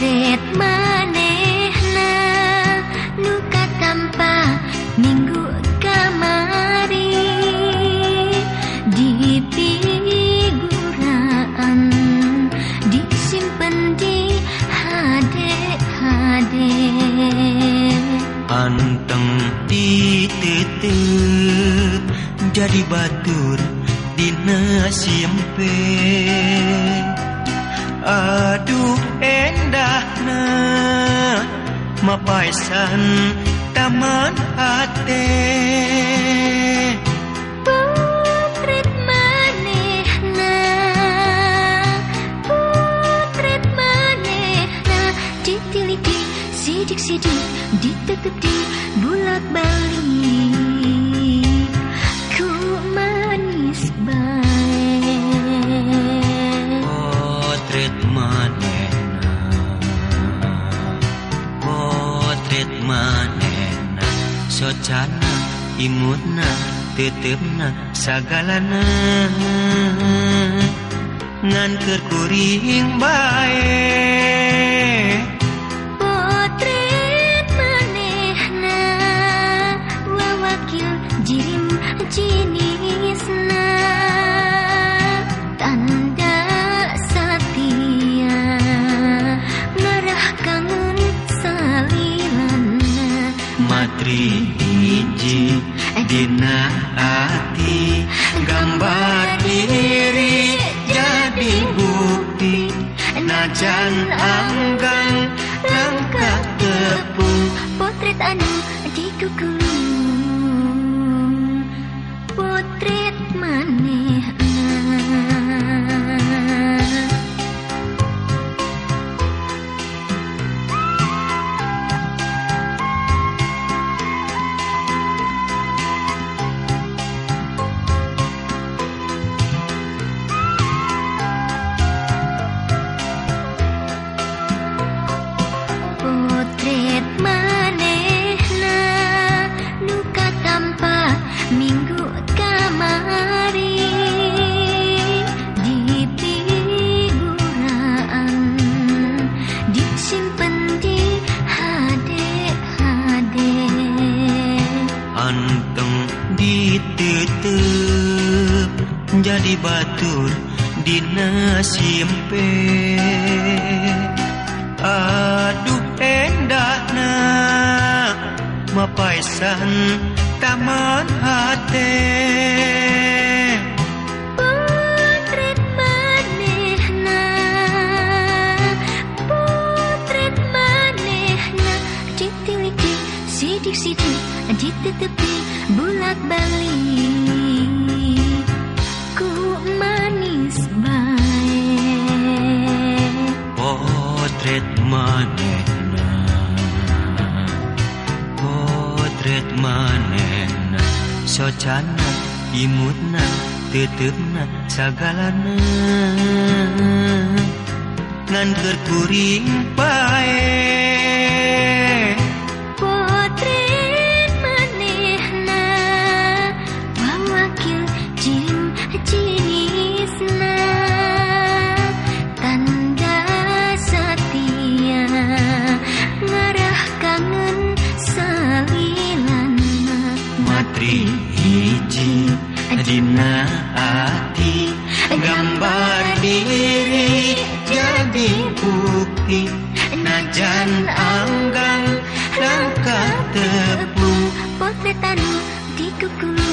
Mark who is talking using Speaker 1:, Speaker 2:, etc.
Speaker 1: Red manehna nuka tanpa minggu kamari. Di figuraan disimpan di hade hade
Speaker 2: anteng titik, jadi batur di SMP aduh. Mapaisan taman
Speaker 1: Ditiliki sidik-sidik Ditutup di bulak balik
Speaker 2: kulit manena socana imutna titipna sagalana ngan kuring bae
Speaker 1: putri manehna wawakil jirim
Speaker 2: jini gambar diri jadi bukti. Najan anggang langkah tepung
Speaker 1: Potret anu dikukulung
Speaker 2: jadi batur dina simpe aduh endahna mapaisan taman hati
Speaker 1: sidik-sidik bulak balik
Speaker 2: manena socana imutna tetepna sagalana ngan keur kuring pae dina ati gambar diri jadi bukti. Najan anggang langkah tepung
Speaker 1: Potret anu dikukulung